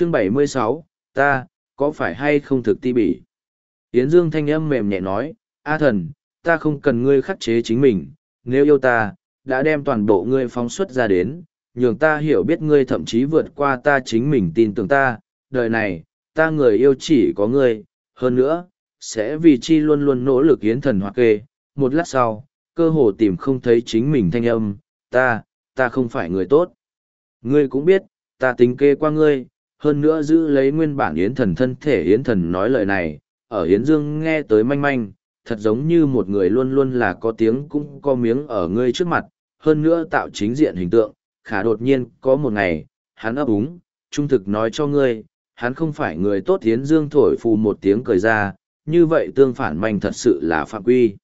chương 76, ta, có phải hay không thực ti bỉ? Yến Dương thanh âm mềm nhẹ nói, A thần, ta không cần ngươi khắc chế chính mình, nếu yêu ta, đã đem toàn bộ ngươi phóng xuất ra đến, nhường ta hiểu biết ngươi thậm chí vượt qua ta chính mình tin tưởng ta, đời này, ta người yêu chỉ có ngươi, hơn nữa, sẽ vì chi luôn luôn nỗ lực yến thần hoặc kê, một lát sau, cơ hồ tìm không thấy chính mình thanh âm, ta, ta không phải người tốt. Ngươi cũng biết, ta tính kê qua ngươi, hơn nữa giữ lấy nguyên bản yến thần thân thể yến thần nói lời này, ở yến dương nghe tới manh manh, thật giống như một người luôn luôn là có tiếng cũng có miếng ở ngươi trước mặt, hơn nữa tạo chính diện hình tượng, khả đột nhiên có một ngày, hắn ấp úng, trung thực nói cho ngươi, hắn không phải người tốt yến dương thổi phù một tiếng cười ra, như vậy tương phản manh thật sự là phạm quy.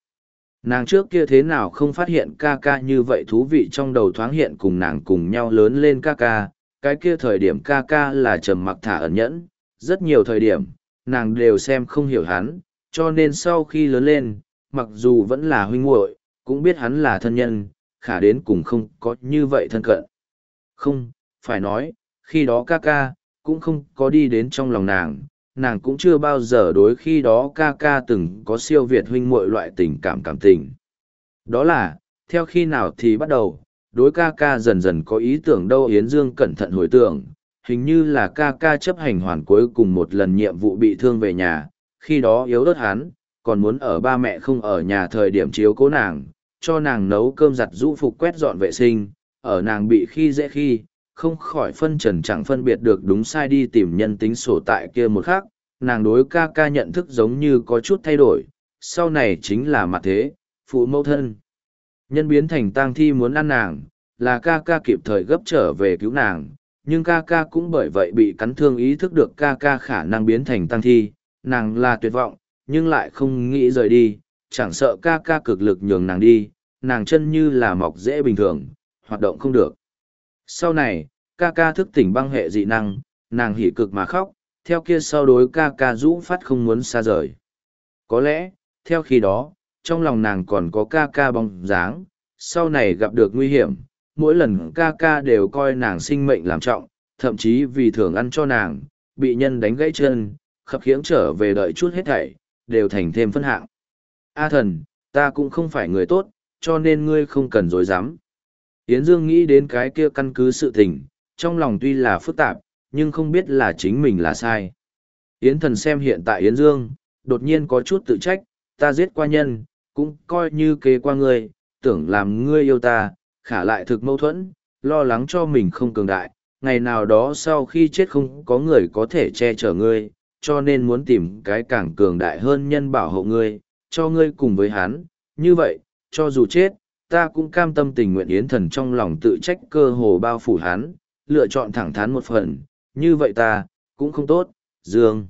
Nàng trước kia thế nào không phát hiện ca ca như vậy thú vị trong đầu thoáng hiện cùng nàng cùng nhau lớn lên ca ca, cái kia thời điểm ca ca là trầm mặc thả ẩn nhẫn, rất nhiều thời điểm, nàng đều xem không hiểu hắn, cho nên sau khi lớn lên, mặc dù vẫn là huynh muội, cũng biết hắn là thân nhân, khả đến cùng không có như vậy thân cận. Không, phải nói, khi đó ca ca, cũng không có đi đến trong lòng nàng, nàng cũng chưa bao giờ đối khi đó ca ca từng có siêu việt huynh muội loại tình cảm cảm tình. Đó là, theo khi nào thì bắt đầu, đối ca ca dần dần có ý tưởng đâu Yến Dương cẩn thận hồi tưởng, hình như là ca ca chấp hành hoàn cuối cùng một lần nhiệm vụ bị thương về nhà, khi đó yếu ớt hắn, còn muốn ở ba mẹ không ở nhà thời điểm chiếu cố nàng, cho nàng nấu cơm giặt rũ phục quét dọn vệ sinh, ở nàng bị khi dễ khi, không khỏi phân trần chẳng phân biệt được đúng sai đi tìm nhân tính sổ tại kia một khác, nàng đối ca ca nhận thức giống như có chút thay đổi, sau này chính là mặt thế, phụ mẫu thân. Nhân biến thành tang thi muốn ăn nàng, là ca ca kịp thời gấp trở về cứu nàng, nhưng ca ca cũng bởi vậy bị cắn thương ý thức được ca ca khả năng biến thành tang thi, nàng là tuyệt vọng, nhưng lại không nghĩ rời đi, chẳng sợ ca ca cực lực nhường nàng đi, nàng chân như là mọc dễ bình thường, hoạt động không được. Sau này, ca ca thức tỉnh băng hệ dị năng, nàng hỉ cực mà khóc, theo kia sau đối ca ca rũ phát không muốn xa rời. Có lẽ, theo khi đó, trong lòng nàng còn có ca ca bóng dáng, sau này gặp được nguy hiểm, mỗi lần ca ca đều coi nàng sinh mệnh làm trọng, thậm chí vì thường ăn cho nàng, bị nhân đánh gãy chân, khập khiễng trở về đợi chút hết thảy, đều thành thêm phân hạng. A thần, ta cũng không phải người tốt, cho nên ngươi không cần dối dám. Yến Dương nghĩ đến cái kia căn cứ sự tình, trong lòng tuy là phức tạp, nhưng không biết là chính mình là sai. Yến thần xem hiện tại Yến Dương, đột nhiên có chút tự trách, ta giết qua nhân, cũng coi như kế qua ngươi, tưởng làm ngươi yêu ta, khả lại thực mâu thuẫn, lo lắng cho mình không cường đại, ngày nào đó sau khi chết không có người có thể che chở ngươi, cho nên muốn tìm cái càng cường đại hơn nhân bảo hộ ngươi, cho ngươi cùng với hắn, như vậy, cho dù chết, ta cũng cam tâm tình nguyện yến thần trong lòng tự trách cơ hồ bao phủ hắn, lựa chọn thẳng thắn một phần, như vậy ta, cũng không tốt, Dương.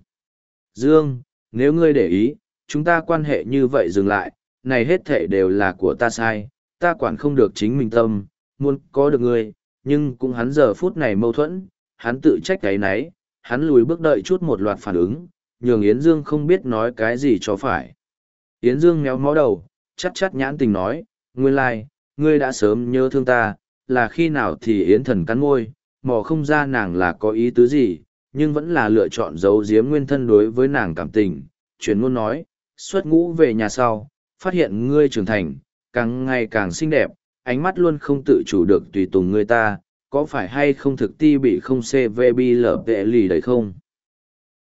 Dương, nếu ngươi để ý, chúng ta quan hệ như vậy dừng lại, này hết thể đều là của ta sai, ta quản không được chính mình tâm, muốn có được ngươi, nhưng cũng hắn giờ phút này mâu thuẫn, hắn tự trách cái nấy, hắn lùi bước đợi chút một loạt phản ứng, nhường Yến Dương không biết nói cái gì cho phải. Yến Dương méo mó đầu, chắc chắc nhãn tình nói, nguyên lai, like, ngươi đã sớm nhớ thương ta, là khi nào thì Yến thần cắn môi, mò không ra nàng là có ý tứ gì, nhưng vẫn là lựa chọn giấu giếm nguyên thân đối với nàng cảm tình. chuyển ngôn nói, xuất ngũ về nhà sau, phát hiện ngươi trưởng thành, càng ngày càng xinh đẹp, ánh mắt luôn không tự chủ được tùy tùng người ta, có phải hay không thực ti bị không CVB lở vệ lì đấy không?